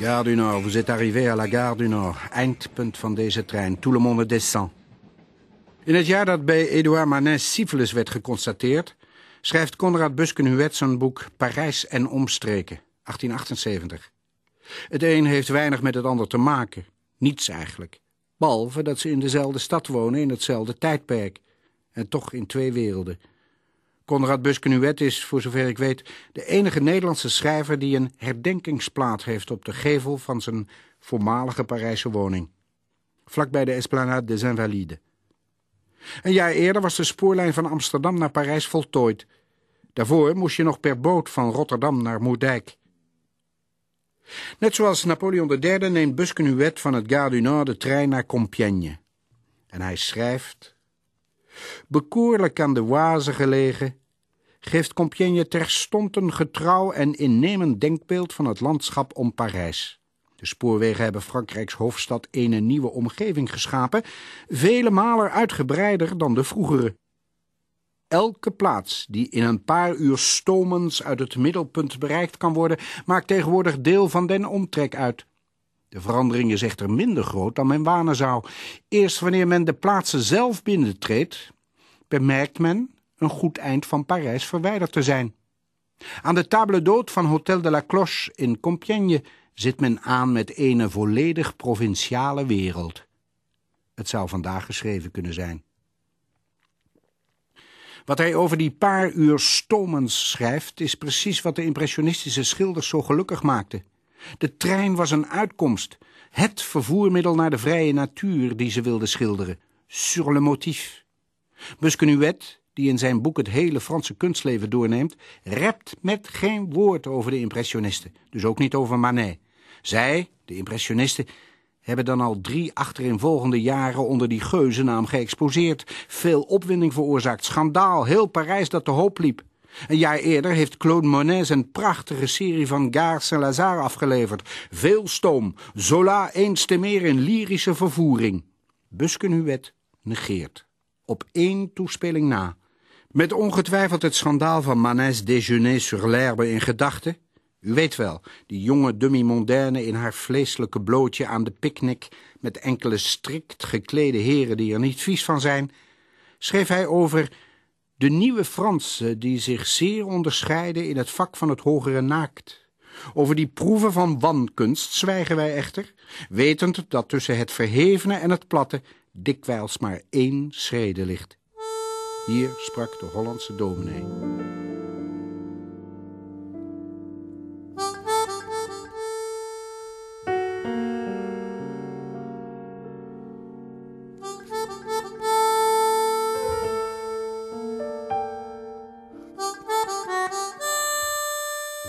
Gare du Nord, vous êtes arrivé à la Gare du Nord. Eindpunt van deze trein. Tout le monde descend. In het jaar dat bij Edouard Manet syphilis werd geconstateerd... schrijft Conrad Buskenhuet zijn boek Parijs en omstreken, 1878. Het een heeft weinig met het ander te maken. Niets eigenlijk. Behalve dat ze in dezelfde stad wonen in hetzelfde tijdperk. En toch in twee werelden. Conrad Buskenuet is, voor zover ik weet, de enige Nederlandse schrijver die een herdenkingsplaat heeft op de gevel van zijn voormalige Parijse woning. Vlakbij de Esplanade des Invalides. Een jaar eerder was de spoorlijn van Amsterdam naar Parijs voltooid. Daarvoor moest je nog per boot van Rotterdam naar Moerdijk. Net zoals Napoleon III neemt Buskenuet van het Gare du Nord de trein naar Compiègne. En hij schrijft... Bekoorlijk aan de Oise gelegen, geeft Compiègne terstond een getrouw en innemend denkbeeld van het landschap om Parijs. De spoorwegen hebben Frankrijks hoofdstad een nieuwe omgeving geschapen, vele malen uitgebreider dan de vroegere. Elke plaats die in een paar uur stomens uit het middelpunt bereikt kan worden, maakt tegenwoordig deel van den omtrek uit. De verandering is echter minder groot dan men wanen zou. Eerst wanneer men de plaatsen zelf binnentreedt, bemerkt men een goed eind van Parijs verwijderd te zijn. Aan de table d'hôte van Hotel de la Cloche in Compiègne zit men aan met een volledig provinciale wereld. Het zou vandaag geschreven kunnen zijn. Wat hij over die paar uur stomens schrijft, is precies wat de impressionistische schilders zo gelukkig maakte. De trein was een uitkomst, het vervoermiddel naar de vrije natuur die ze wilden schilderen, sur le motif. Busquenuet, die in zijn boek het hele Franse kunstleven doorneemt, rept met geen woord over de impressionisten, dus ook niet over Manet. Zij, de impressionisten, hebben dan al drie achtereenvolgende jaren onder die geuzennaam geëxposeerd, veel opwinding veroorzaakt, schandaal, heel Parijs dat te hoop liep. Een jaar eerder heeft Claude Monet zijn prachtige serie van Gare Saint-Lazare afgeleverd. Veel stoom, Zola eens te meer in lyrische vervoering. Buskenhuet negeert. Op één toespeling na. Met ongetwijfeld het schandaal van Manet's déjeuner sur l'herbe in gedachten. U weet wel, die jonge demi-mondaine in haar vleeselijke blootje aan de picknick... met enkele strikt geklede heren die er niet vies van zijn... schreef hij over de nieuwe Fransen die zich zeer onderscheiden in het vak van het hogere naakt. Over die proeven van wankunst zwijgen wij echter, wetend dat tussen het verhevene en het platte dikwijls maar één schrede ligt. Hier sprak de Hollandse dominee.